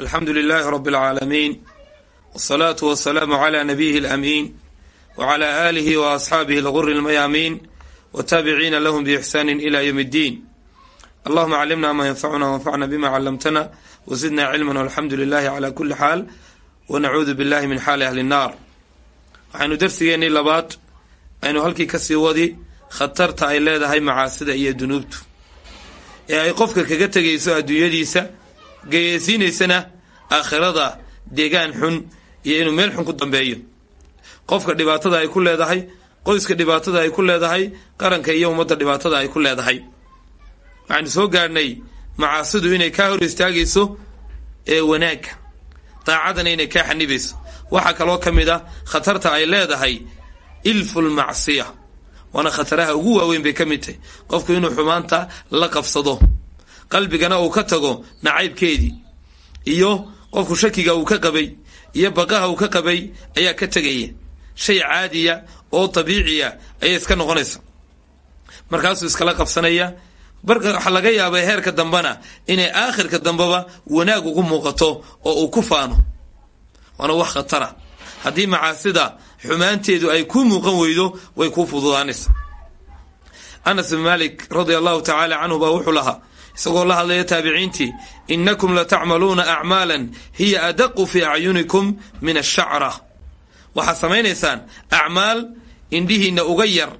alxamdu lilaahi rabi alcaalamiin wsalaatu wasalaamu calaa nabiyihi alamiin wacalaa aalihi wa asxaabihi alguri almayaamiin wataabiciina lahum biixsaani ila yowm اddiin allahuma callimna maa yanfacuna wanfacna bima callamtana wazidna cilman walxamdu lilahi cala kuli xaal wanacuudu billahi min xaali ahli nnaar waxaynu darsigeennii labaad aynu halkii ka sii wadi khatarta ay leedahay macaasida iyo dunuubtu. Ee ay qofka kaga tegayso adduunyadiisa geyeysiinaysana aakhirada deegaan xun iyo inuu meel xun ku dambeeyo. Qofka dhibaatada ay ku leedahay qoyska dhibaatada ay ku leedahay qaranka iyo ummadda dhibaatada ay ku leedahay. Waxaynu soo gaadhnay macaasidu inay kaa hor istaagayso ee wanaagga daacadana inay kaa xanibayso waxaa kaloo ka mid ah khatarta ay leedahay ilful macsiya waana khataraha ugu waaweyn bay ka mid tahay. Qofku inuu xumaanta la qabsado qalbigana uu ka tago nacaybkeedii. Iyo qofku shakiga uu ka qabay iyo baqaha uu ka qabay ayaa ka tegaya. Shay caadiya oo dabiiciya ayay iska noqonaysa. Markaasuu iskala qabsanaya waxaa laga yaabay heerka dambena inay aakhirka dambeba wanaag ugu muuqato oo uu ku faano. Waana wax khatara. Haddii macaasida xumaanteedu ay kuu muuqan weydo way kuu fududaanaysa. Anas bin malik radia allahu tacaala canhu baa wuxuu lahaa isagoo la hadlaya taabiciintii inakum latacmaluuna acmaalan hiya adaqu fii acyunikum min ashacra waxaad samaynaysaan acmaal indhihiinna uga yar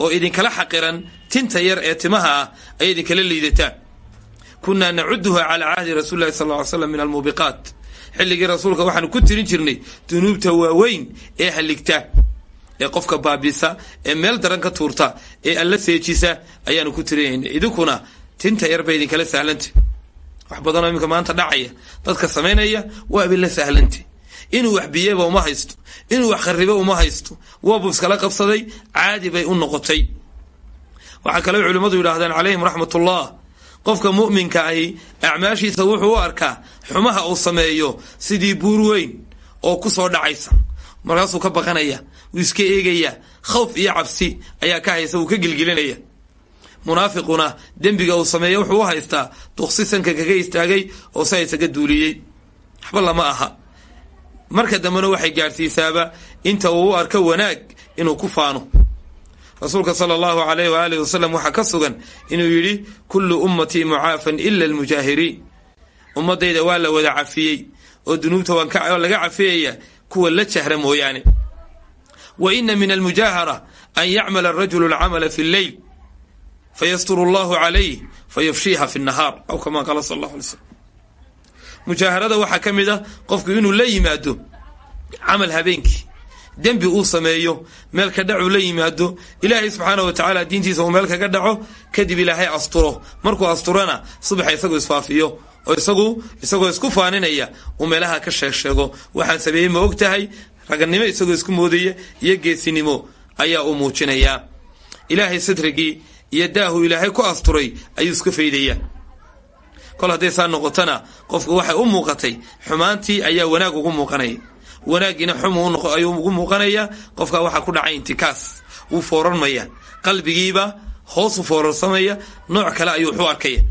oo idinkala xaqiran tinta yar ee timaha ah ay idinkala liidataan kunaa nacuduha calaa cahdi rasuuli lahi sal ly slam min almuubiqaat. Xilligii rasuulka waxaanu ku tirin jirnay dunuubta waaweyn ee haligta ee qofka baabisa ee meel daran ka tuurta ee alla seejisa ayaanu ku tirinayna idinkuna tinta yar bay idinkala sahlantay wax badanoo iminka maanta dhacaya dadka samaynaya waabay la sahlantay inuu wax biyeba uma haysto inuu wax kharibo uma haysto waabuu iskala qabsaday caadi bay u noqotay. Waxaa kale culimmadu yidhaahdeen calayhim raxmatullah. Qofka mu'minka ahi acmaashiisa wuxuu u arkaa xumaha uu sameeyo sidii buur weyn oo ku soo dhacaysa. Markaasuu ka baqanaya wuu iska eegaya khawf iyo cabsi ayaa ka haysa wuu ka gilgilinaya munaafiquna dembiga uu sameeya wuxuu u haystaa duqsi sanka kaga istaagay oo sa isaga duuliyey. Waxba lama aha. Marka dambena waxay gaadhsiisaaba inta uu u arko wanaag inuu ku faano. Rasuulka sala allahu alayh waaalih wasalam waxaa ka sugan inuu yidhi kullu ummatii mucaafan ila almujaahiriin. Ummadayda waa la wada cafiyey oo dunuubta waa laga cafiyaya kuwa la jahra mooyaane. Wa ina min almujaahara an yacmala arajulu alcamala fi lleyl fayasturu allahu calayh fayufshiiha fi nahaar aw kama qaala sal allahu alay slam mujaaharada waxaa ka mid ah qofku inuu la yimaado camal habeenkii dembi uu sameeyo meel ka dhacuu la yimaado ilaahay subxaana wa tacaala diintiisa uu meel kaga dhaco kadib ilaahay asturo markuu asturana subaxa isagu isfaafiyo oo isagu isagoo isku faaninaya uu meelaha ka sheeg sheego waxaan sameeyey ma og tahay raganimo isagoo isku moodaya iyo geesinimo ayaa uu muujinayaa iyo daahu ilaahay ku asturay ayuu iska faydaya kol hadday saa noqotona qofku waxay u muuqatay xumaantii ayaa wanaag ugu muuqanaya. Wanaagiina xum ayuu ugu muuqanaya qofkaa waxaa ku dhacay intikaas. Wuu foorarmaya qalbigiiba hoosu foorarsamaya nooc kale ayuu waxu arkaya.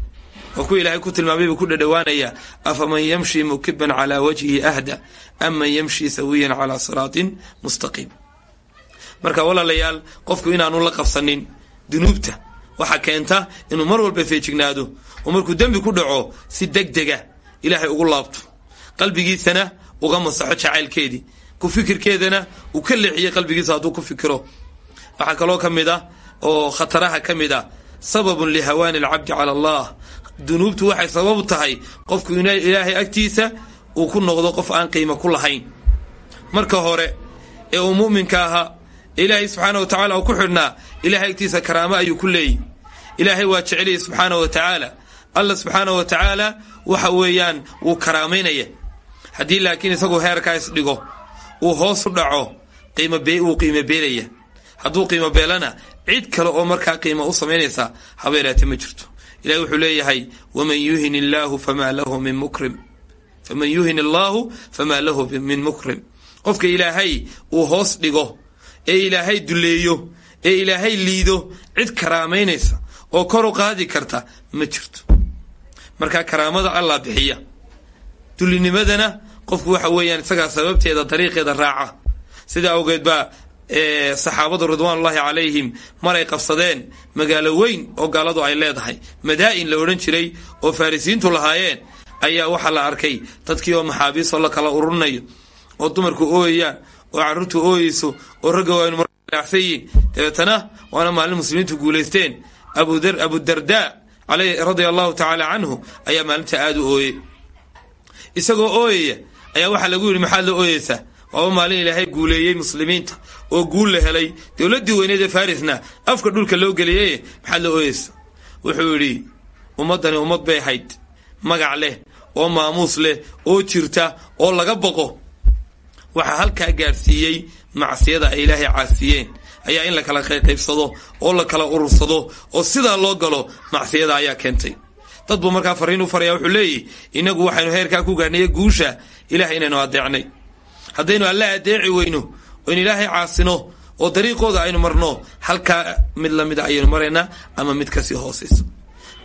Oo kuwa ilaahay ku tilmaamay buu ku dhadhowaanaya afaman yamshi mukiban calaa wajhihi ahda am man yamshi sawiyan calaa siraatin mustaqiim marka walaalayaal qofku inaanu la qabsanin dunuubta waxaa keenta inuu mar walba feejignaado oo markuu dembi ku dhaco si deg dega ilaahay ugu laabto. Qalbigiisana uga masaxo jacaylkeedii. Ku fikirkeedana uu ka leexiyey qalbigiisa hadduu ku fikiro. Waxaa kaloo ka mid ah oo khataraha ka mid ah sababun lihawaani alcabdi cala allah. Dunuubtu waxay sababu tahay qofku ilaahay agtiisa uu ku noqdo qof aan qiimo ku lahayn. Marka hore ee uu mu'minka ahaa ilaahay subxaana wa tacala uu ku xidhnaa. Ilahay agtiisa karaamo ayuu ku leeyihi ilaahay waa jeceliyay subxaana wa tacaala allah subxaana wa tacaala waxa weeyaan wuu karaamaynaya. Haddii laakiin isagu heerkaa isdhigo uu hoos u dhaco qiimwuu qiimo beelaya. Hadduu qiimo beelana cid kale oo markaa qiimo u samaynaysa habeelaate ma jirto. Ilahi wuxuu leeyahay waman yuhin illaahu famaa lahu min mukrim. Faman yuhin allaahu famaa lahu min mukrim. Qofka ilaahay uu hoos dhigo ee ilaahay duleeyo ee ilaahay liido cid karaamaynaysa oo kor u qaadi karta ma jirto. Markaa karaamada allah bixiya dulinimadana qofku waxa weeyaan isagaa sababteeda dariiqeeda raaca. Sida awgeed baa saxaabadu ridwaanullahi calayhim maray qabsadeen magaalo weyn oo gaaladu ay leedahay. Madaa'in la odhan jiray oo farisiintu lahaayeen ayaa waxaa la arkay. Dadkii oo maxaabiistoo la kala ururinayo oo dumarku ooyayaan oo carruurtu ooyeyso oo ragga yihiin. Dabeetana waana maalin muslimiintu guulaysteen abudarda radia allahu tacaala canhu ayaa maalinta aada u ooyey. Isagoo ooyaya ayaa waxaa lagu yidhi maxaad la ooyeysaa waaba maalin ilaahay guuleeyey muslimiinta oo guul la helay. Dowladdii weyneed ee farisna afka dhulka loo geliyey maxaad la ooyeysa? Wuxuu yidhi ummaddani ummad bay ahayd. Magac leh oo maamuus leh oo jirta oo laga boqo waxaa halkaa gaadhsiiyey macsiyada ay ilaahay caasiyeen. Ayaa in la kala qaybsado oo la kala urursado oo sidaa loo galo macsiyada ayaa keentay. Dad buu markaa fariin u faraya wuxuu leeyahy inagu waxaynu heerkaa ku gaadhnay guusha ilaah inaynu adeecnay haddaynu alla adeeci weyno oynu ilaahay caasino oo dariiqooda aynu marno halkaa mid lamida ayaynu maraynaa ama mid ka sii hoosaysa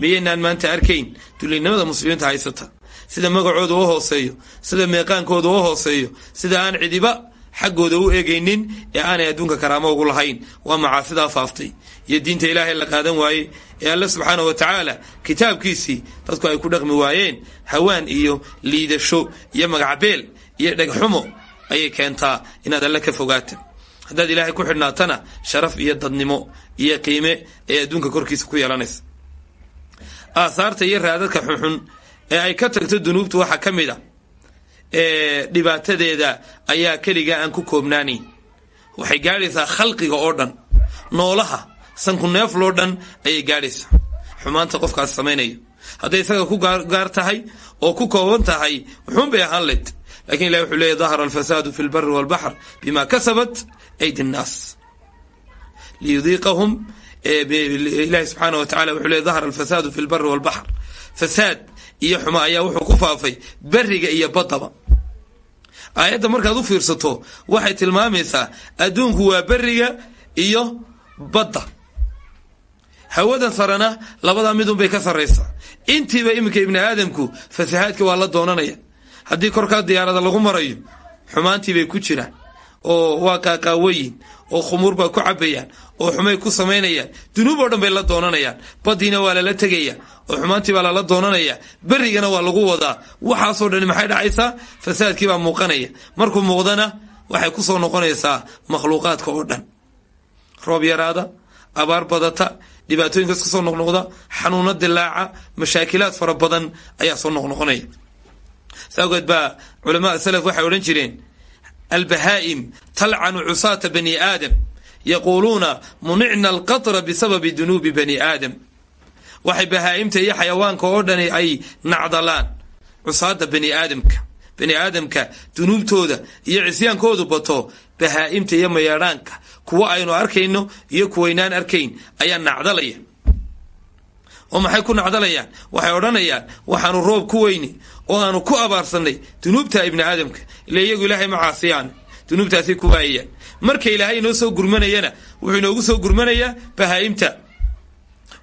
miyaynaan maanta arkayn dulinimada muslimiinta haysata sida magacooda u hooseeyo sida meeqaankooda u hooseeyo sida aan cidiba xaggooda u eegaynin ee aanay adduunka karaamo ugu lahayn. Waa macaasidaa faaftay. Iyo diinta ilaahay la qaadan waayey ee alle subxaana wa tacaala kitaabkiisii dadku ay ku dhaqmi waayeen. Hawaan iyo liidasho iyo magacbeel iyo dhegxumo ayay keentaa inaad alle ka fogaata haddaad ilaahay ku xidhnaatana sharaf iyo dadnimo iyo qiime ee adduunka korkiisa ku yeelanaysa. Aahaarta iyo raadadka xunxun ee ay ka tagto dunuubtu waxaa ka mid a. Dhibaatadeeda ayaa keligaa aan ku koobnaanayn waxay gaadhaysaa khalqiga oo dhan noolaha sanku neefloo dhan ayay gaadhaysaa. Xumaanta qofkaas samaynayo. Hadday isaga ku gaar tahay oo ku kooban tahay wuxuun bay ahaan layd laakiin ilahi wuxuu leeyay dahara alfasaadu fi lbari walbaxr bima kasabat aydi nnaas liyudiiqahum ilahi subxaana wa tacala wuxuu leey dahara alfasaadu fi lbari walbaxr fasaad iyo xumo ayaa wuxuu ku faafay beriga iyo baddaba aayadda markaad u fiirsato waxay tilmaamaysaa adduunku waa beriga iyo badda. Hawadan sarena labadaa midunbay ka sarraysaa. Intiiba iminka ibni aadamku fasahaadka waa la doonanaya. Haddii korkaa diyaarada lagu marayo xumaantiibay ku jiraan oo waa qaaqaawayin oo khumuur baa ku cabayaan oo xumay ku samaynayaan dunuub oo dhan bay la doonanayaan baddiina waa lala tegaya oo xumaantii baa lala doonanaya berigana waa lagu wadaa. Waxaasoo dhani maxay dhacaysaa? Fasaadkii baa muuqanaya. Markuu muuqdana waxay ku soo noqonaysaa makhluuqaadka oo dhan. Roob yaraada abaar badata dhibaatooyinkaas ka soo noqnoqda xanuuno dilaaca mashaakilaad fara badan ayaa soo noqnoqonaya. Saageed baa culamaa salaf waxay odhan jireen albahaa'im talcanu cusaata bani aadam yaquuluuna municna alqatra bisababi dunuubi bani aadam waxay bahaa'imta iyo xayawaanka oo dhani ay nacdalaan cusaada bani aadamka bani aadamka dunuubtooda iyo cisyaankoodu bato bahaa'imta iyo mayeedhaanka kuwa aynu arkayno iyo kuwaynaan arkayn ayaa nacdalaya oo maxay ku nacdalayaan waxay odhanayaan waxaanu roob ku weyni oo aanu ku abaarsanay dunuubta ibni aadamka ila iyagu ilaahay ma caasiyaan dunuubtaasay ku waayayaan marka ilaahay inoo soo gurmanayana wuxuu inoogu soo gurmanayaa bahaa'imta.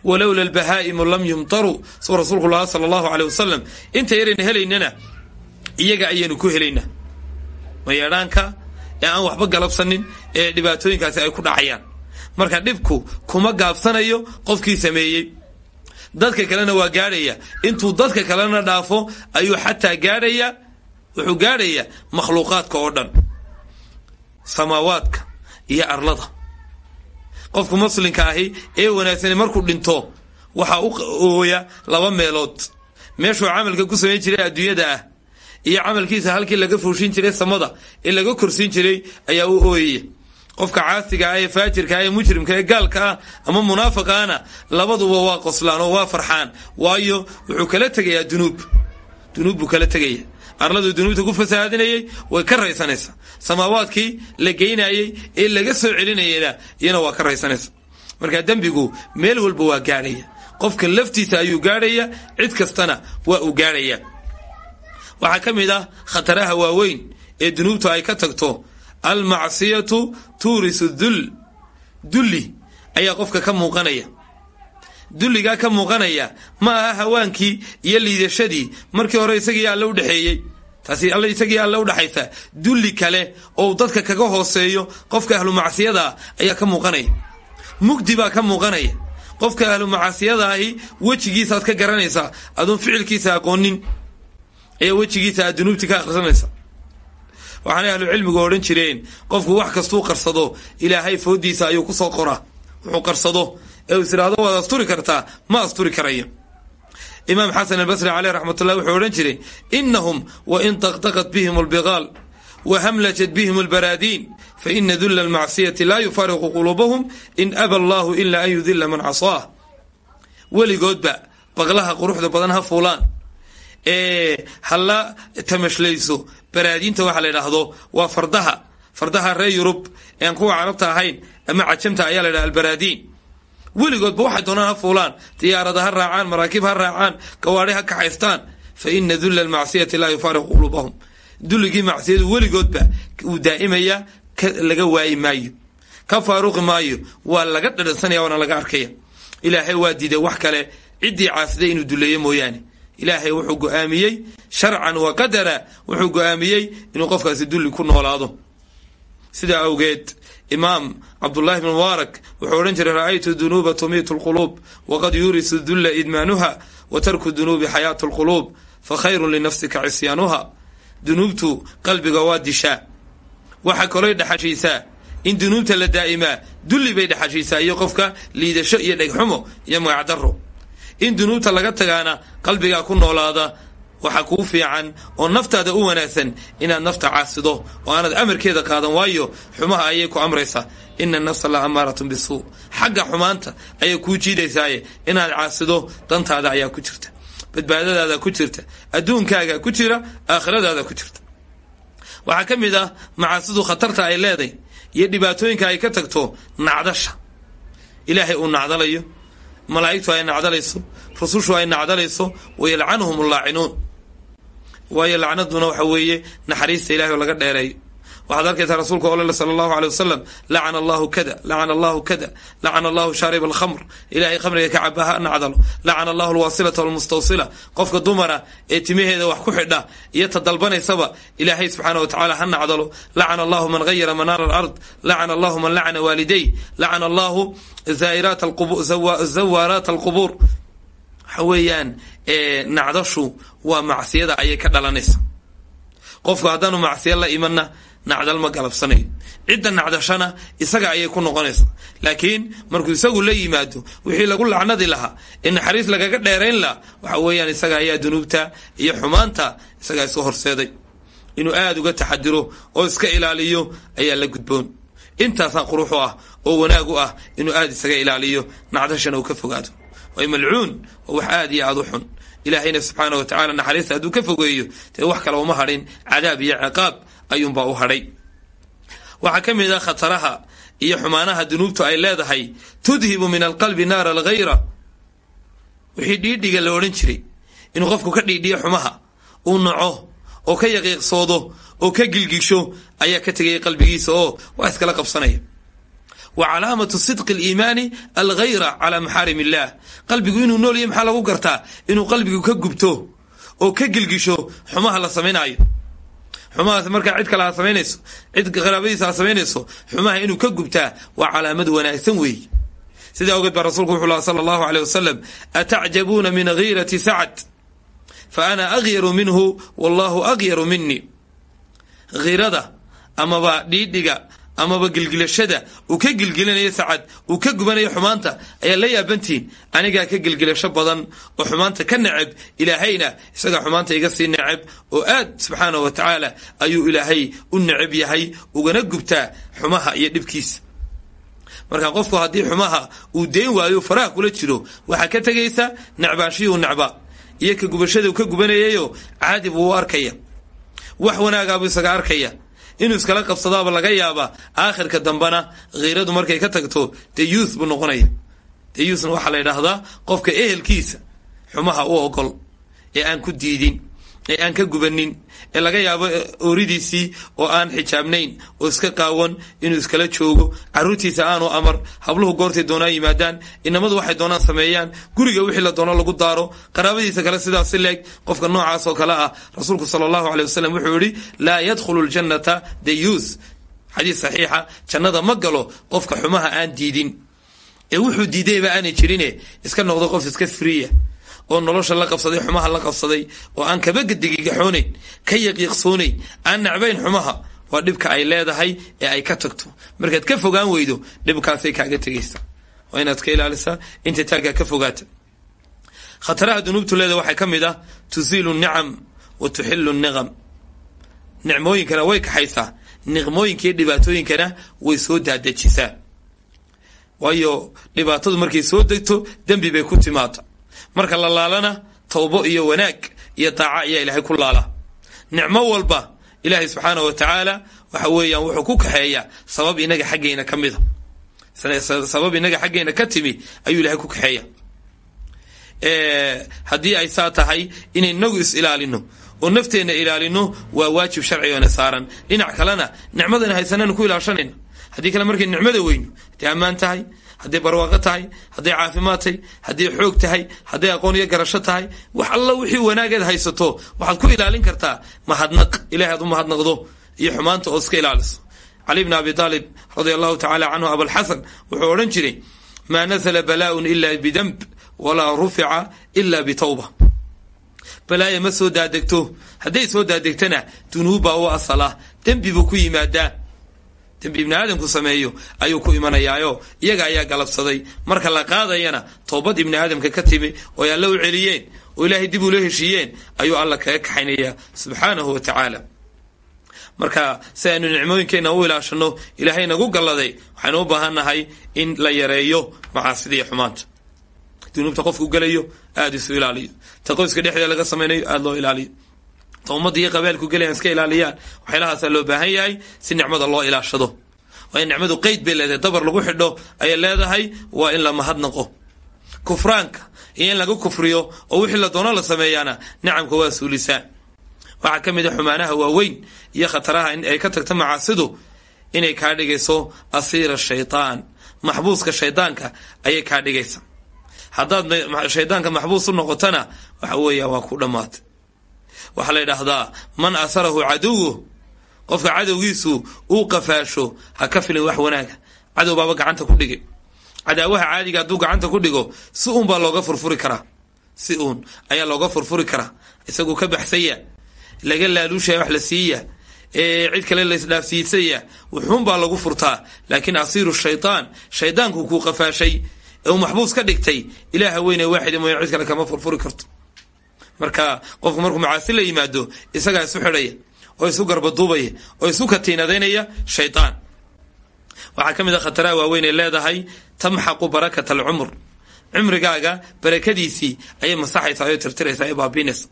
Walowla albahaa'imu lam yumtaruu suu rasuulku sala allahu aleyh wasalam inta yarayna helaynana iyaga ayaynu ku helaynaa mayeedhaanka ee aan waxba galabsanin ee dhibaatooyinkaasi ay ku dhacayaan. Marka dhibku kuma gaabsanayo qofkii sameeyey dadka kalena waa gaadhaya. Intuu dadka kalena dhaafo ayuu xataa gaadhaya wuxuu gaadhaya makhluuqaadka oo dhan. Samaawaadka iyo arlada. Qofku muslimka ahi ee wanaagsani markuu dhinto waxaa u ooya laba meelood. Meeshuu camalka ku samayn jiray adduunyada ah iyo camalkiisa halkii laga fuushin jiray samada ee laga korsiin jiray ayaa u ooyaya qofka caasiga ah ee faajirka ah ee mujrimka ee gaalka ah ama munaafiqaana labaduba waa qoslaan oo waa farxaan. Waayo wuxuu kala tegayaa dunuub. Dunuub buu kala tegaya arladuu dunuubta ku fasahaadinayay way ka raysanaysaa. Samaawaadkii la geynayey ee laga soo celinayena iyana waa ka raysanaysa marka dembigu meel walba waa gaadhaya. Qofka laftiisa ayuu gaadhaya cid kastana waa uu gaadhaya. Waxaa ka mid ah khataraha waaweyn ee dunuubtu ay ka tagto almacsiyatu tuurisu dul dulli ayaa qofka ka muuqanaya. Dulligaa ka muuqanaya ma aha hawaankii iyo liidashadii. Markii hore isagii alla u dhexeeyey taasi alla isagii alle udhaxaysa dulli kale oo dadka kaga hooseeyo qofka ahlu macsiyadaa ayaa ka muuqanaya. Mugdi baa ka muuqanaya. Qofka ahlu macaasiyada ahi wejigiisaaad ka garanaysaa. Adoon ficilkiisa aqoonin. Ayaa wejigiisa aad dunuubti ka akhrisanaysa waxaanay ahlu cilmigu odhan jireen qofku wax kastuu qarsado ilaahay foodiisa ayuu ku soo qoraa. Wuxuu qarsado ee is idhaahdo waad asturi kartaa ma asturi karayo imaam xasan albasri caleyh raxmatullah wuxuu odhan jiray inahum wain taqtaqat bihim albiqaal wa hamlajat bihim albaraadiin faina dula almacsiyati laa yufaariqu quluubahum in aba allahu ila an yudila man casaah. Weligoodba baqlaha quruxda badan ha fuulaan ee hala tamashlayso baraadiinta waxa la yidhaahdo waa fardaha fardaha reer yurub ean kuwa carabta ahayn ama cajamta ayaa la yidhaha albaraadiin weligoodba waxay doonaan ha fuulaan diyaarada ha raacaan maraakiib ha raacaan gawaadhi ha kaxaystaan fa ina dula almacsiyati laa yufaariqu quluubahum. Dulligii macsiyadu weligoodba uu daa'imaya laga waayi maayo ka faaruqi maayo waa laga dhadhansanaya waana laga arkaya ilaahay waa diiday wax kale ciddii caasiday inuu duleeyo mooyaane ilaahay wuxuu go'aamiyey sharcan wa qadara wuxuu go'aamiyey inuu qofkaasi dulli ku noolaado. Sidaa awgeed imaam cabdullahi bn mubaarak wuxuu odhan jiray ra'aytu dunuuba tumiitu lquluub waqad yurisu dulla idmaanuha wa tarku dunuubi xayaatu lquluub fa khayrun linafsika cisyaanuha. Dunuubtu qalbiga waa dishaa waxa kaloy dhexashiisaa in dunuubta la daa'imaa dulli bay dhexashiisaa iyo qofka liidasho iyo dhegxumo iyo magacdaro in dunuubta laga tagaana qalbigaa ku noolaada waxa kuu fiican oo naftaada u wanaagsan inaad nafta caasido oo aanad amarkeeda qaadan. Waayo xumaha ayay ku amraysaa. Ina nafsa la amaaratun bisuu xagga xumaanta ayay kuu jiidaysaaye inaad caasido dantaada ayaa ku jirta badbaadadaada ku jirta adduunkaaga ku jira aakhiradaada ku jirta. Waxaa ka mid ah macaasidu khatarta ay leeday iyo dhibaatooyinka ay ka tagto nacdasha. Ilaahay uu nacdalayo malaa'igtu ay nacdalayso rusushu ay nacdalayso wayalcanuhum allaacinuun waayo lacnaduna waxa weeye naxariista ilahay oo laga dheereeyo waxaad arkaysaa rasuulka olole sala allahu aley wasalam lacana allahu kada lacana allahu kada lacana allahu shaarib alkhamr. Ilahay khamriga ka caba nacdalo lacana allahu alwasilata walmustawsila. Qofka dumara ee timaheeda wax ku xidha iyo ta dalbanaysaba ilaahay subxaana wa tacala ha nacdalo lacana allahu man gayara manaara alard. Lacana allahu man lacana waaliday lacana allahu zawaaraat alqubuur waxa weeyaan nacdashu waa macsiyada ayay ka dhalanaysa qofku haddaanu macsiya la imanna nacdal ma galabsanayo cidda nacdashana isaga ayay ku noqonaysa. Laakiin markuu isagu la yimaado wixii lagu lacnadi lahaa ee naxariis lagaga dheerayn laha waxa weeyaan isaga ayaa dunuubta iyo xumaanta isagaa iska horseeday. Inuu aada uga taxadiro oo iska ilaaliyo ayaa la gudboon. Intaasaa qurux u ah oo wanaag u ah inuu aada isaga ilaaliyo nacdashana uu ka fogaado. Way malcuun waa wax aada iyo aada u xun. Ilaahayna subxaana wa tacala naxariista hadduu ka fogeeyo dee wax kale uma hadhin cadaab iyo ciqaab ayuunbaa u hadhay. Waxaa ka mid ah khataraha iyo xumaanaha dunuubtu ay leedahay tudhibu min alqalbi naara alghayra wixii dhiidhiga la odhan jiray inuu qofku ka dhiidhiyo xumaha uu naco oo ka yaqiiqsoodo oo ka gilgisho ayaa ka tegaya qalbigiisa oo waa iskala qabsanaya. Wa calaamatu sidqi aliimaani alghayra calaa maxaarim illaah qalbigu inuu nool yahy maxaa lagu gartaa? Inuu qalbigu ka gubto oo ka gilgisho xumaha la samaynaayo xumahaas markaa cid kale ha samaynayso cid qaraabadiisa ha samaynayso xumaha inuu ka gubtaa waa calaamad wanaagsan weeye sidaa ogeed baa rasuulku wuxuu laha sala allahu aleyh wasalam atacjabuuna min ghiirati sacad? Fa ana aghyaru minhu wallahu aghyaru mini hiirada amaba dhiidhiga amaba gilgilashada uu ka gilgilanayo sacad uu ka gubanayo xumaanta ayaa la yaabantihiin anigaa ka gilgilasho badan oo xumaanta ka neceb ilaahayna isagaa xumaanta iga sii neceb oo aad subxaanah wa tacaala ayuu ilaahay u neceb yahay ugana gubtaa xumaha iyo dhibkiisa marka qofku haddii xumaha uu deen waayo faraha kula jiro waxaa ka tegaysa necbaanshiyuu necba iyo ka gubashada uu ka gubanayayo caadi buu u arkaya. Wax wanaagaabuu isaga arkaya inuu iskala qabsadaaba laga yaaba aakhirka dambena khiiradu markay ka tagto dee buu noqonaya. Dee waxaa la yidhaahdaa qofka ehelkiisa xumaha u ogol ee aan ku diidin ee aan ka gubanin ee laga yaabo ooridiisii oo aan xijaabnayn oo iska qaawan inuu iskala joogo caruurtiisa aanu amar habluhu goortay doonaan yimaadaan inamadu waxay doonaan sameeyaan guriga wixii la doono lagu daaro qaraabadiisa kale sidaas si leeg qofka noocaas oo kale ah rasuulku sala allahu aley wasalam wuxuu yihi laa yadkhulu ljannata dayuus xadiis saxiixa jannada ma galo qofka xumaha aan diidin. Ee wuxuu diidayba aanay jirine iska noqdo qof iska friya oo nolosha la qabsaday xumaha la qabsaday oo aan kaba gedigigaxoonayn ka yaqiiqsoonayn aan nacbayn xumaha waa dhibka ay leedahay ee ay ka tagto. Markaad ka fogaan weydo dhibkaasay kaaga tegaysa waa inaad ka ilaalisaa inta taaggaa ka fogaata. Khataraha dunuubtu leeda waxay ka mid ah tusiilu nicam wa tuxilu niqam. Nicmooyinkana way kaxaysaa niqmooyinka dhibaatooyinkana way soo daadajisaa waayo dhibaatadu markay soo degto dembi bay ku timaata marka la laalana tawbo iyo wanaag iyo daaca ayaa ilaahay ku laala. Nicmo walba ilaahay subxaana wa tacaala waxa weeyaan wuxuu ku kaxeeyaa sabab inaga xaggeena ka mida. Sabab inaga xaggeena ka timi ayuu ilahay ku kaxeeya haddii ay saa tahay inay inagu is ilaalino oo nafteenna ilaalino waa waajib sharcigoona saaran dhinac kalena nicmadana haysananu ku ilaashanayna haddii kale markay nicmada weyno hadday ammaan tahay hadday barwaaqo tahay hadday caafimaad tahay hadday xoog tahay hadday aqoon iyo garasho tahay wax alla wixii wanaageed haysato waxaad ku ilaalin kartaa mahadnaq ilahay aad u mahadnaqdo iyo xumaanta oo iska ilaaliso. Cali bn abi aalib radia allahu tacala canhu abalxasan wuxuu odhan jiray maa nazla balaaun ila bidemb walaa rufica ila bitawba. Balaaya ma soo daadegto. Hadday soo daadegtana dunuubbaa u asala. Dembi buu ku yimaadaa dembi ibni aadamku sameeyo ayuu ku imanayaayo iyaga ayaa galabsaday. Marka la qaadayana toobad ibni aadamka ka timi oo ay alla u celiyeen oo ilaahay dib ula heshiiyeen ayuu alla kaga kaxaynayaa subxaanahu wa tacaala. Marka si aynu nicmooyinkeenna u ilaashano ilaahay nagu galladay waxaynu u baahannahay in la yareeyo macaasida iyo xumaanta. Dunuubta qofku gelayo aada isu ilaaliyo. Ta qoyska dhexdeeda laga samaynayo aada loo ilaaliyo ummadda iyo qabaalku gelayan iska ilaaliyaan waxyaalahaasa loo baahan yahay si nicmada loo ilaashado. Waa in nicmadu qeyd bay leedahay dabar lagu xidho ayay leedahay waa in la mahadnaqo kufraanka iyo in laga kufriyo oo wixii la doono la sameeyaana nicamka waa suulisaa waxaa ka mid a xumaanaha waaweyn iyo khataraha ay ka tagto macaasidu inay kaa dhigayso asiira shaytaan. Maxbuuska shaydaanka ayay kaa dhigaysa haddaad shaydaanka maxbuus u noqotona waxa weeya waa ku dhammaatay waxaa la yidhaahdaa man asarahu caduwu qofka cadowgiisu uu qafaasho ha ka filin wax wanaaga. Cadow baaba gacanta ku dhigay. Cadaawaha caadiga hadduu gacanta ku dhigo si uun baa looga furfuri karaa. Si uun ayaa looga furfuri karaa. Isaguu ka baxsaya laga laaluushaya wax la siiya ee cid kale laisdhaafsiisaya wuxuunbaa lagu furtaa. Laakiin asiiru shaytaan shaydaanku kuu qafaashay ee uu maxbuus ka dhigtay ilaaha weyne waaxida mooya cid kale kama furfuri karto marka qofku markuu macaasi la yimaado isagaa isu xidhaya oo isu garbaduubaya oo isu katiinadaynaya shaydaan waxaa ka mid a khataraha waaweyn ay leedahay tamxaqu barakat alcumr cumrigaaga barakadiisii ayay masaxaysaa oo tirtiraysaa baabiinaysa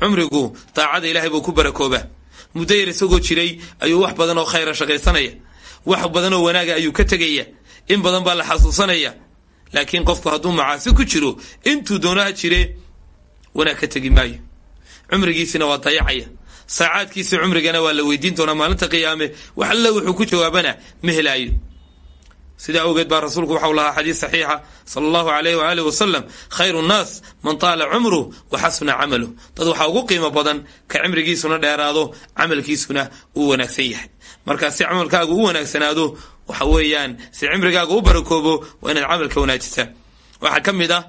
cumrigu daacada ilaahay buu ku barakoobaa. Muddo yar isagoo jiray ayuu wax badan oo khayra shaqaysanaya. Wax badan oo wanaaga ayuu ka tegaya. In badan baa la xasuusanaya. Laakiin qofku hadduu macaasi ku jiro intuu doonaha jire wanaag ka tegi maayo. Cumrigiisina waa dayacaya. Saacaadkiisa cumrigana waa la weydiin doonaa maalinta qiyaame. Wax alla wuxuu ku jawaabana ma helaayo. Sidaa awgeed baa rasuulku waxau lahaa xadiis saxiixa sala allahu alayh waaalih wasalam khayru nnaas man taala cumruh wa xasuna camaluh dad waxaa ugu qiimo badan ka cimrigiisuna dheeraado camalkiisuna uu wanaagsan yahay. Markaa si camalkaagu u wanaagsanaado waxa weeyaan si cimrigaaga u barakoobo waa inaad camalka wanaajisaa waxaa ka mid ah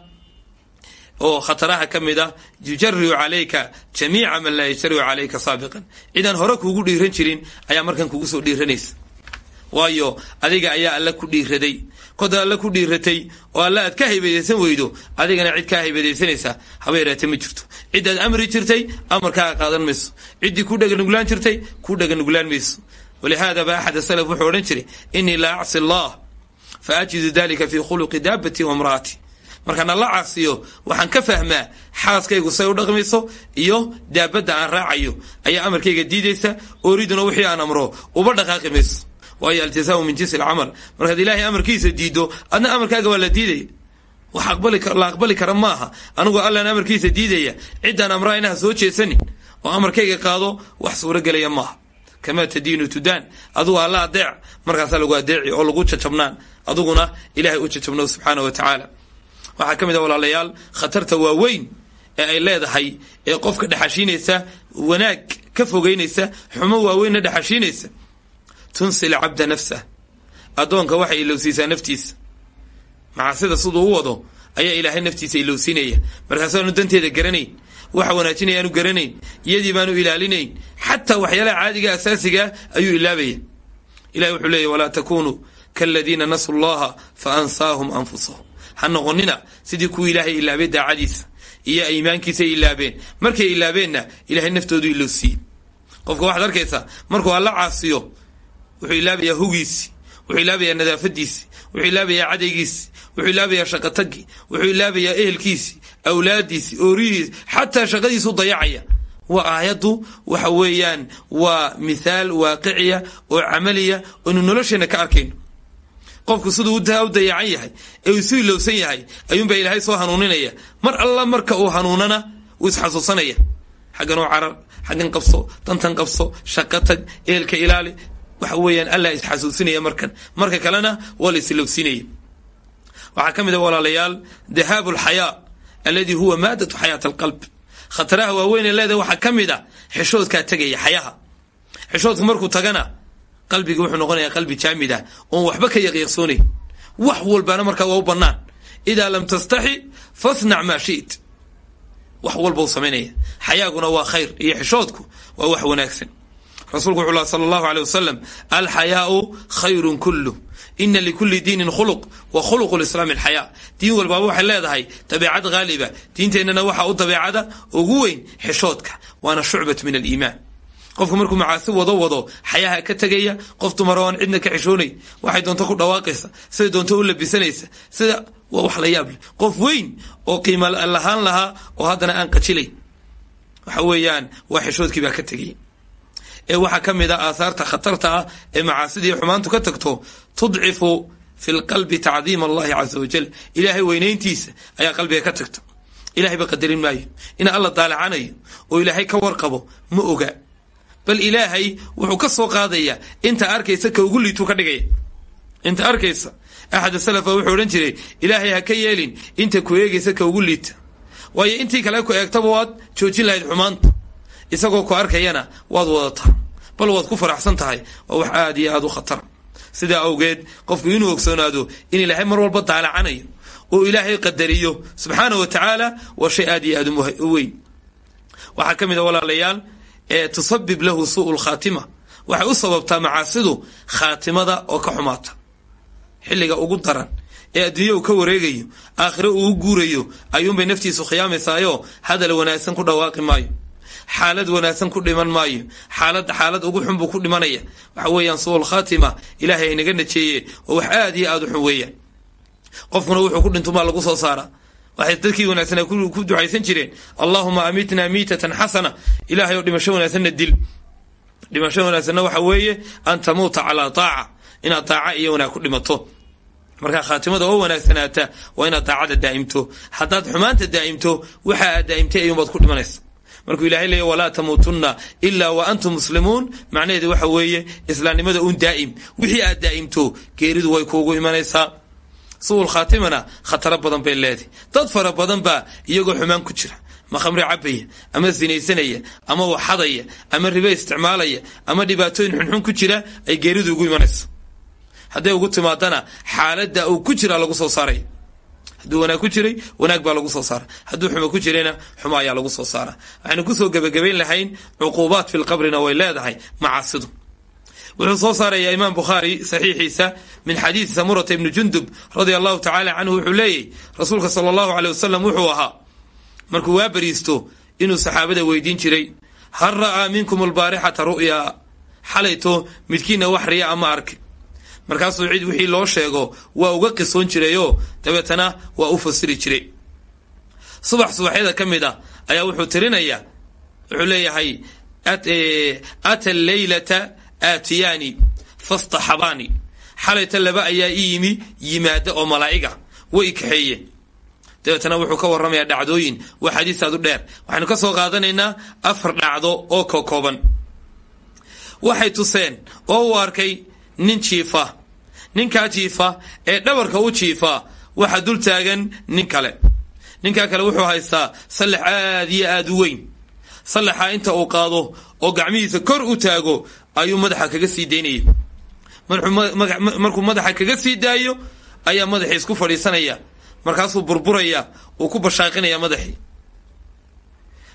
oo khataraha ka mid ah yujariu calayka jamiica man laa yajtariu calayka saabiqan. Cidaan hore kuugu dhiiran jirin ayaa markan kugu soo dhiiranaysa. Waayo adiga ayaa alla ku dhiiraday. Koda alla ku dhiiratay oo alla aad ka haybadaysan weydo adigana cid kaa haybadaysanaysa haba ma jirto. Cidaad amri jirtay amarkaaga qaadan mayso. Ciddii ku dhaganuglaan jirtay ku dhaganuglaan mayso. Walihaada ba axad salaf wuxuu odhan jiray inii la acsi allah fa ajidu dalika fi khuluqi daabati wa mraati markaan alla caasiyo waxaan ka fahmaa xaaskaygu say u dhaqmayso iyo daabadda aan raacayo. Ayaa amarkayga diidaysa ooriduna wixii aan amro uba dhaqaaqi mayso. Waayo altisaamu min jinsi alcamal markaad ilaahay amarkiisa diido adna amarkaaga waa la diidaya. Wax la aqbali kara maaha. Anigoo allan amarkiisa diidaya ciddaan amraa inaha soo jeesanin oo amarkayga qaado wax suuragelaya maaha. Kamaa tadiinu tudaan adugu alla adeec markaasaa lagu adeeci oo lagu jajabnaan. Aduguna ilaahay u jajabno subxaana wa tacaala waxaa ka mid a walaalayaal khatarta waaweyn ee ay leedahay ee qofka dhexashiinaysa wanaag ka fogeynaysa xumo waaweynna dhexashiinaysa. Tunsil cabda nafsah addoonka waxay ilowsiisaa naftiisa. Macaasida siduu u wado? Ayaa ilaahay naftiisa ilowsiinaya. Markaasaanu danteeda garanayn waxa wanaajinaya aanu garanayn iyadii baanu ilaalinayn xataa waxyaalaha caadiga asaasigaa ayuu ilaabaya. Ilahi wuxuu leeyahy walaa takunuu kaladiina nasuu llaha fa ansaahum anfusahum ha noqonina sidii kuwii ilaahay ilaabay daacadiisa iyo iimaankiisa ilaabeen. Markay ilaabeenna ilahay naftoodu ilowsiiye qofka waxaad arkaysaa markuu alla caasiyo wuxuu ilaabayaa hugiisi wuxuu ilaabayaa nadaafadiisi wuxuu ilaabayaa cadaygiisi wuxuu ilaabayaa shaqotagii wuxuu ilaabayaa ehelkiisi awlaadiisi oorihiisi xataa shaqadiisu dayacaya. Waa aayaddu waxa weeyaan waa mithaal waaqiciya oo camaliya oynu nolosheenna ka arkayno qofku siduu u dayacan yahay ee isu ilowsan yahay ayuunbaa ilaahay soo hanuuninaya. Mar alla marka uu hanuunana uu isxasuusanaya xaggan u carar xaggan qabso dantan qabso shaqo tag ehelka ilaali waxa weeyaan allah isxasuusinaya markan. Marka kalena waa la isilowsinaya waxaa ka mid a walaalayaal dahaabu alxayaa alladii huwa maadatu xayaat alqalb khataraha waaweynee leedahay waxaa ka mid a xishoodkaa tegaya xayaha. Xishoodku markuu tagana qalbiga wuxuu noqonayaa qalbi jaamid ah oon waxba ka yaqiiqsoonayn wax walbana markaa waa u bannaan. Idaa lam tastaxi fasnac maa shi't. Wax walba u samaynaya xayaaguna waa khayr iyo xishoodku waa wax wanaagsan. Rasuulku wuxuu laha sala allahu aley wasalam alxayaau khayrun kulluh ina likulli diinin khuluq wa khuluqu lislaami alxayaa. Diin walbaaba waxay leedahay dabeecad haaliba diinteennana waxaa u dabeecada ugu weyn xishoodka waana shucbat min aliimaan qofku markuu macaasi wado wado xayaha ka tegaya qof dumara cidna ka xishoonay waxay doonto ku dhawaaqaysa siday doonto u labisanaysa sida waa wax la yaab leh. Qof weyn oo qiima lahaan lahaa oo haddana aan qajilayn waxa weeyaan waa xishoodkii baa ka tegay. Ee waxaa ka mid a aahaarta khatarta ah ee macaasidii xumaantu ka tagto tudcifu fi lqalbi tacdiima allahi casa wajal ilaahay weynayntiisa ayaa qalbiga ka tagta. Ilahayba qadarin maayo. In alla daalacanayo oo ilaahay ka warqabo ma oga bal ilaahay wuxuu ka soo qaadayaa inta arkaysa ka ugu liituu ka dhigaya. Inta arkaysa axad salafa wuxuu odhan jiray ilaahay ha ka yeelin inta ku eegaysa ka ugu liita waayo intii kale ku eegtaba waad joojin lahayd xumaanta. Isagoo ku arkayana waad wadataa. Bal waad ku faraxsan tahay waa wax aada iyo aada u khatara sidaa awgeed qofku inuu ogsoonaado in ilaahay mar walba daalacanayo oo ilaahay qadariyo subxaana wa tacaala waa shay aada iyo aada u weyn. Waxaa ka mid a walaalayaal ee tusabib lahu suu lkhaatima waxay u sababtaa macaasidu khaatimada oo ka xumaata. Xilliga ugu daran ee adduunya uu ka wareegayo aakhiro uu u guurayo ayuunbay naftiisu khiyaamaysaayoo hadal wanaagsan ku dhawaaqi maayo. Xaalad wanaagsan ku dhiman maayo. Xaalad xaalad ugu xun buu ku dhimanaya. Waxa weeyaan suul khaatima ilaahay aynaga najeeye oo wax aada iyo aada u xun weeyaan. Qofkuna wuxuu ku dhintumaa lagu soo saara waxay dadkii wanaagsanaa ku ducaysan jireen. Allahuma amitna miitatan xasana ilahay oo dhimasho wanaagsanna dil. Dhimasho wanaagsanna waxa weeye an tamuuta calaa taaca. Inaad taaca iyo wanaag ku dhimato. Markaa khaatimada oo wanaagsanaata waa inaad daacada daa'imto. Haddaad xumaanta daa'imto waxa aad daa'imtay ayuunbaad ku dhimanaysa. Markuu ilahay leeya walaa tamuutunna ilaa wa antum muslimuun. Macnaheedu waxa weeye islaamnimada un daa'im. Wixii aad daa'imto geeridu way kuugu imanaysaa suul khaatimana khataro badan bay leedahay. Dad fara badan baa iyagoo xumaan ku jira. Ama khamri cabaya ama sinaysanaya ama waxadaya ama ribe isticmaalaya ama dhibaatooyin xunxun ku jira ay geeridu ugu imanayso. Hadday ugu timaadana xaaladda uu ku jira lagu soo saaraya hadduu wanaag ku jiray wanaag baa lagu soo saara. Hadduu xumo ku jirayna xumo ayaa lagu soo saara. Waxaynu ku soo gebagabayn lahayn cuquubaat fi lqabrina way leedahay macaasidu wuxuu soo saarayaa imaam bukhaari saxiixiisa min xadiidi samurata ibni jundub radia allahu tacaala canhu wuxuu leeyahy rasuulka sala allahu aley wasalam wuxuu ahaa markuu waa bariisto inuu saxaabada weydiin jiray hal ra'aa minkum albaarixata ru'yaa xalayto midkiina wax riya ama arki markaasuu cid wixii loo sheego waa uga qisoon jirayoo dabeetana waa u fasiri jiray. Subax subaxyada ka mid ah ayaa wuxuu tirinayaa wuxuu leeyahay ata leylata aatiyaani fastaxabaani. Xalayta laba ayaa i yimi yimaada oo malaa'iga way kaxeeyeen dabeetana wuxuu ka warramayaa dhacdooyin waa xadiis aad u dheer. Waxaynu ka soo qaadanaynaa afar dhacdo oo kokooban waxay tuseen oo uu arkay nin jiifa. Ninkaa jiifa ee dhabarka u jiifa waxaa dul taagan nin kale. Ninkaa kale wuxuu haystaa sallax aad iyo aad u weyn. Sallaxa inta uu qaado oo gacmihiisa kor u taago ayuu madaxa kaga sii daynaya markuu madaxa kaga sii daayo ayaa madaxii isku fadhiisanaya. Markaasuu burburaya uu ku bashaaqinaya madaxii.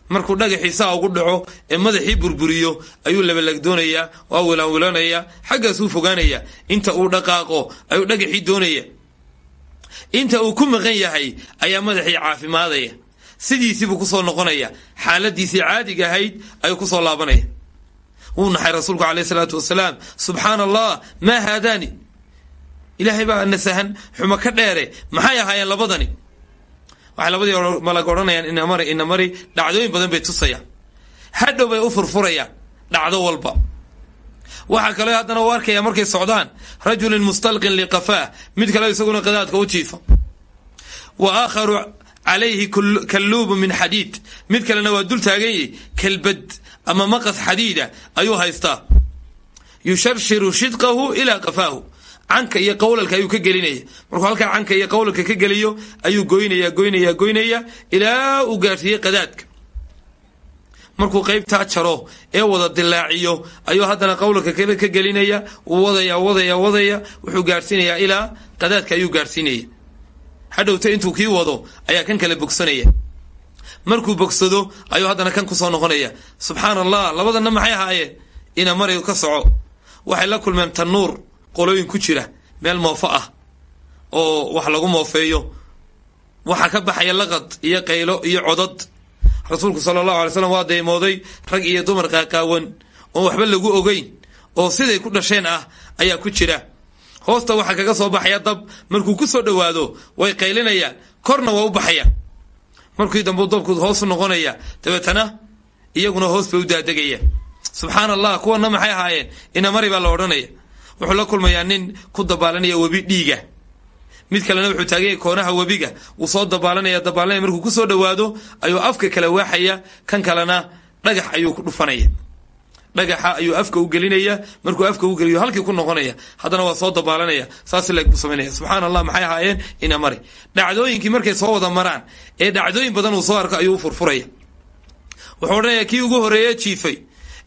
Markuu dhagaxiisaa ugu dhaco ee madaxii burburiyo ayuu labalagdoonayaa waa wilaanwilanaya xaggaasuu fogaanaya. Inta uu dhaqaaqo ayuu dhagaxii doonaya. Inta uu ku maqan yahay ayaa madaxii caafimaadaya sidiisiibuu ku soo noqonaya. Xaaladiisii caadiga ahayd ayuu ku soo laabanaya. Wuu naxay rasuulku caleyh salaatu wasalaam subxaana allah maa haadaani. Ilaahay baa nasahan xumo ka dheere maxay ahaayeen labadani? Waxay labadii malag odhanayaan inamari inamari dhacdooyin badan bay tusayaan. Hadhow bay u furfurayaan dhacdo walba. Waxaa kaloo haddana u arkaya markay socdaan rajulin mustalqin liqafaah mid kale isaguna qadaadka u jiifa wa aakharu calayhi kalluubu min xadiid. Mid kalena waa dul taaganyay kalbad ama maqas xadiida ayuu haystaa. Yusharshiru shidqahu ilaa qafaahu canka iyo qowlalka ayuu ka gelinaya. Markuu halkaa canka iyo qowlalka ka geliyo ayuu goynaya goynaya goynaya ilaa uu gaadhsiiyey qadaadka. Markuu qaybtaa jaro ee wada dilaaciyo ayuu haddana qowlalka ka gelinaya uu wadaya wadaya wadaya wuxuu gaadhsiinayaa ilaa qadaadka ayuu gaadhsiinaya hadhowta intuu kii wado ayaa kan kale bogsanaya. Markuu bogsado ayuu haddana kan ku soo noqonaya. Subxaana allah labadanna maxay ahaayeen ina maray ka soco. Waxay la kulmeen tanuur qolooyin ku jira meel moofo ah oo wax lagu moofeeyo. Waxaa ka baxaya laqad iyo qaylo iyo codad. Rasuulku sala allahu alay slam waa daymooday rag iyo dumar qaaqaawan. Oon waxba lagu ogeyn oo siday ku dhasheen ah ayaa ku jira hoosta waxaa kaga soo baxaya dab markuu ku soo dhowaado way qaylinayaan. Korna waa u baxayaan markii dambu dabku hoosu noqonaya dabeetana iyaguna hoos bay u daadegayaan. Subxaana allah kuwana maxay ahaayeen? Inamari baa la odhanaya. Wuxuu la kulmayaa nin ku dabaalanaya webi dhiiga. Mid kalena wuxuu taaganya koonaha webiga. Wuu soo dabaalanaya dabaalanaya markuu ku soo dhowaado ayuu afka kala waaxaya kan kalena dhagax ayuu ku dhufanaya dhagaxa ayuu afka u gelinaya markuu afka u geliyo halkii ku noqonaya haddana waa soo dabaalanaya. Saas leg buu samaynaya subxaana allah maxay ahaayeen? Inamari dhacdooyinkii markay soo wada maraan ee dhacdooyin badan uu soo arko ayuu u furfuraya. Wuxuu odhanaya kii ugu horreeye jiifay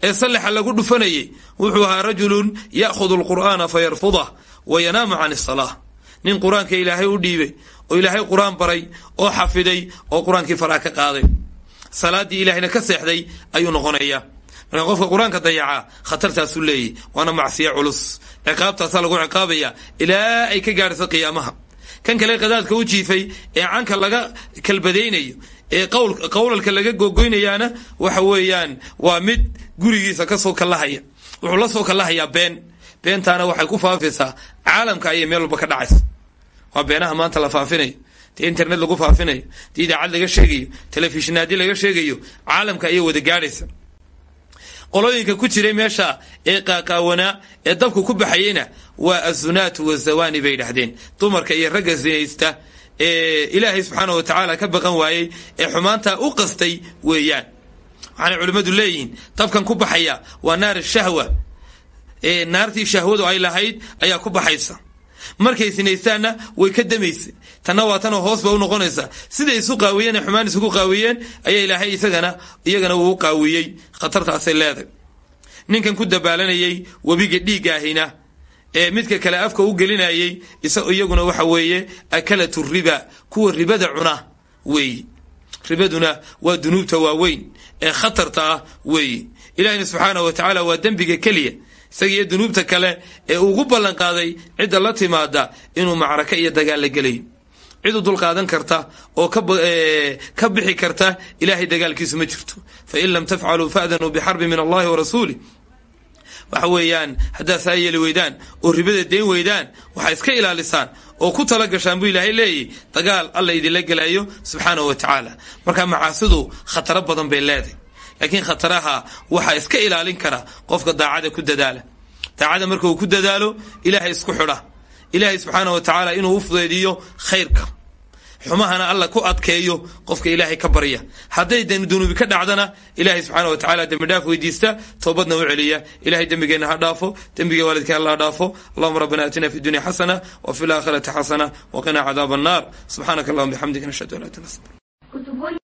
ee sallaxa lagu dhufanayay wuxuu ahaa rajulun ya'khudu alqur'aana fa yarfudah wa yanaamu can isalaa nin qur'aanka ilaahay u dhiibay oo ilaahay qur'aan baray oo xafiday oo qur'aankii faraa ka qaaday. Salaaddii ilaahayna ka seexday ayuu noqonayaa marka qofka qur'aanka dayacaa khatartaasuu leeyahy waana macsiya culus. Ciqaabtaasaa lagu ciqaabaya ilaa ay ka gaadhayso qiyaamaha. Kan kale qadaadka u jiifay ee canka laga kalbadaynayo ee qowlalka laga gogoynayaana waxa weeyaan waa mid gurigiisa ka soo kalahaya wuxuu la soo kalahayaa been. Beentaana waxay ku faafaysaa caalamka ayay meel walba ka dhacaysa waa beenaha maanta la faafinayo. Dee internet lagu faafinayo dee idaacad laga sheegayo telefishinaadi laga sheegayo caalamka ayay wada gaadhaysa qolooyinka ku jiray meesha ee qaaqaawanaa ee dabku ku baxayeyna waa azunaatu wazawani bay dhahdeen dumarka iyo ragga zinaysta ee ilaahay subxaana wa tacaala ka baqan waayey ee xumaantaa u qastay weeyaan. Waxaanay culimmadu leeyihiin dabkan ku baxaya waa naar shahwa. Ee naartii shahwadu ay lahayd ayaa ku baxaysa markay sinaystaanna way ka damaysa tanna waa tanoo u noqonaysa. Siday isu qaawiyeen ee xumaan isugu qaawiyeen ayaa ilaahay isagana iyagana wuu qaawiyey. Khatartaasay leedahay. Ninkan ku dabaalanayay webiga dhiiggaahina ee midka kale afka u gelinayay iyaguna waxa weeye akalatu riba kuwa ribada cuna weeyi. Ribaduna waa dunuubta waaweyn ee khatarta ah weeyi. Ilahina subxaanah wa tacaala waa dembiga keliya isagiiyo dunuubta kale ee ugu ballan qaaday cidda la timaada inuu macraka iyo dagaal la gelayo cid u dulqaadan karta oo ka bixi karta ilaahay dagaalkiisu ma jirto. Fain lam tafcaluu faadanuu bixarbi min allahi wa rasuulih waxa weeyaan haddaad saa yeeli weydaan oo ribada dayn weydaan waxaa iska ilaalisaan oo ku tala gashaan buu ilaahay leeyahy dagaal alla idinla gelayo subxaanahu wa tacaala marka macaasidu khataro badan bay leedahay laakiin khataraha waxaa iska ilaalin kara qofka daacada ku dadaala. Daacada marka uu ku dadaalo ilaahay isku xidha ilaahay subxaana wa tacaala inuu u fudeediyo khayrka. Xumahana alla ku adkeeyo qofka ilaahay ka barya hadday dunuubi ka dhacdana ilaahay subxaana wa tacala dembi dhaaf weydiista toobadna u celiya. Ilahay dembigeenna ha dhaafo dembiga waalidka alla ha dhaafo. Allahuma rabbana aatina fi dunya xasana wa fi laakhirati xasana waqina cadaaba annar subxaanaka allahuma bixamdika nashhadu an la ilaha illa anta